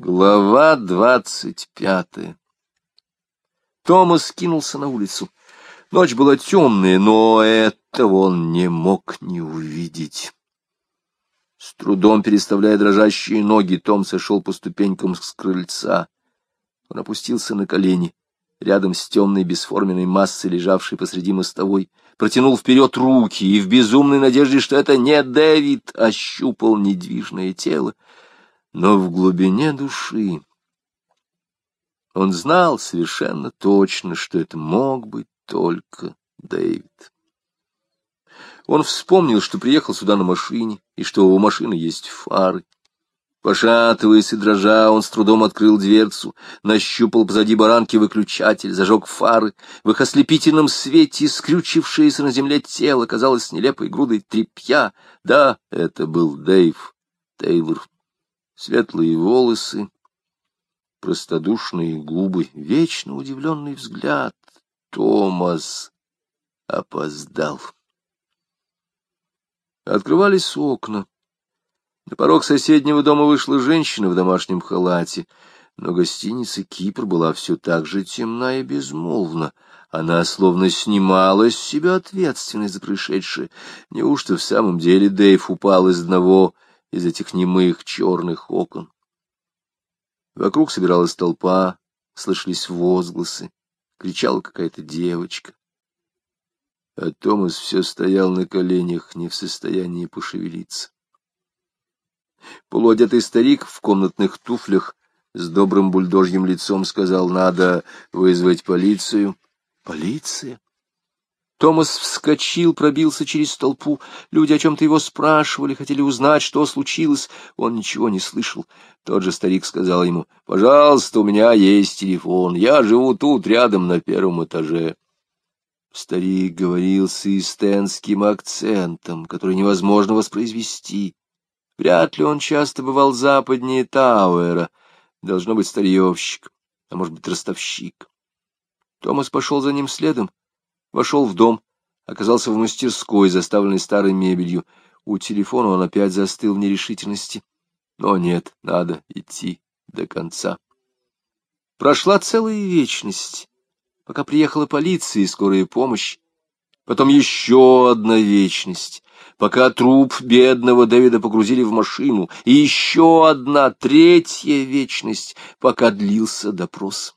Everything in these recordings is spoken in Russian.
Глава двадцать пятая Томас кинулся на улицу. Ночь была темная, но этого он не мог не увидеть. С трудом переставляя дрожащие ноги, Том сошел по ступенькам с крыльца. Он опустился на колени, рядом с темной бесформенной массой, лежавшей посреди мостовой, протянул вперед руки и в безумной надежде, что это не Дэвид, ощупал недвижное тело но в глубине души он знал совершенно точно, что это мог быть только Дэвид. Он вспомнил, что приехал сюда на машине, и что у машины есть фары. Пошатываясь и дрожа, он с трудом открыл дверцу, нащупал позади баранки выключатель, зажег фары. В их ослепительном свете скрючившееся на земле тело казалось нелепой грудой тряпья. Да, это был Дэйв Тейлор светлые волосы, простодушные губы, вечно удивленный взгляд. Томас опоздал. Открывались окна. На порог соседнего дома вышла женщина в домашнем халате, но гостиница «Кипр» была все так же темна и безмолвна. Она словно снимала с себя ответственность за происшедшее. Неужто в самом деле Дэйв упал из одного из этих немых черных окон. Вокруг собиралась толпа, слышались возгласы, кричала какая-то девочка. А Томас все стоял на коленях, не в состоянии пошевелиться. Полуодетый старик в комнатных туфлях с добрым бульдожьим лицом сказал, надо вызвать полицию. Полиция? Томас вскочил, пробился через толпу. Люди о чем-то его спрашивали, хотели узнать, что случилось. Он ничего не слышал. Тот же старик сказал ему, «Пожалуйста, у меня есть телефон. Я живу тут, рядом, на первом этаже». Старик говорил с истенским акцентом, который невозможно воспроизвести. Вряд ли он часто бывал западнее Тауэра. Должно быть старьевщик, а может быть ростовщик. Томас пошел за ним следом. Вошел в дом, оказался в мастерской, заставленной старой мебелью. У телефона он опять застыл в нерешительности. Но нет, надо идти до конца. Прошла целая вечность, пока приехала полиция и скорая помощь. Потом еще одна вечность, пока труп бедного Дэвида погрузили в машину, и еще одна третья вечность, пока длился допрос.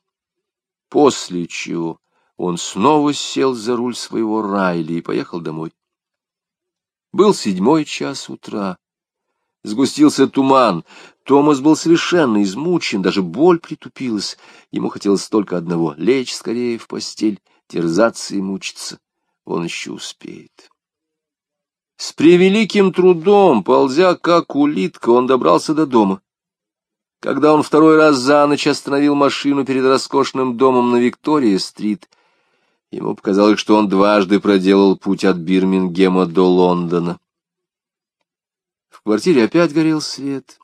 После чего он снова сел за руль своего Райли и поехал домой. Был седьмой час утра. Сгустился туман. Томас был совершенно измучен, даже боль притупилась. Ему хотелось только одного — лечь скорее в постель, терзаться и мучиться. Он еще успеет. С превеликим трудом, ползя как улитка, он добрался до дома. Когда он второй раз за ночь остановил машину перед роскошным домом на Виктория-стрит — Ему показалось, что он дважды проделал путь от Бирмингема до Лондона. В квартире опять горел свет.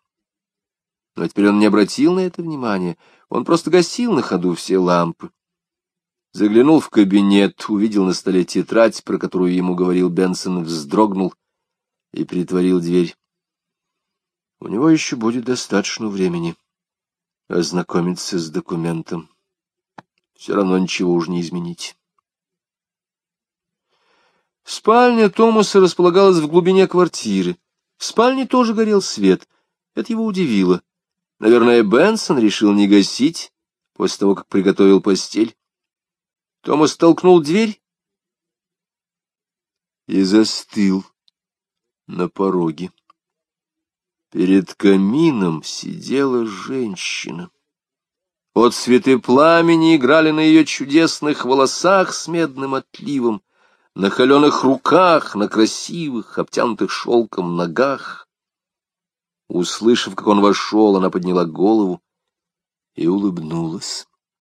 Но теперь он не обратил на это внимания. Он просто гасил на ходу все лампы. Заглянул в кабинет, увидел на столе тетрадь, про которую ему говорил Бенсон, вздрогнул и притворил дверь. У него еще будет достаточно времени ознакомиться с документом. Все равно ничего уж не изменить. Спальня Томаса располагалась в глубине квартиры. В спальне тоже горел свет. Это его удивило. Наверное, Бенсон решил не гасить после того, как приготовил постель. Томас толкнул дверь и застыл на пороге. Перед камином сидела женщина. От цветы пламени играли на ее чудесных волосах с медным отливом на холеных руках, на красивых, обтянутых шелком ногах. Услышав, как он вошел, она подняла голову и улыбнулась.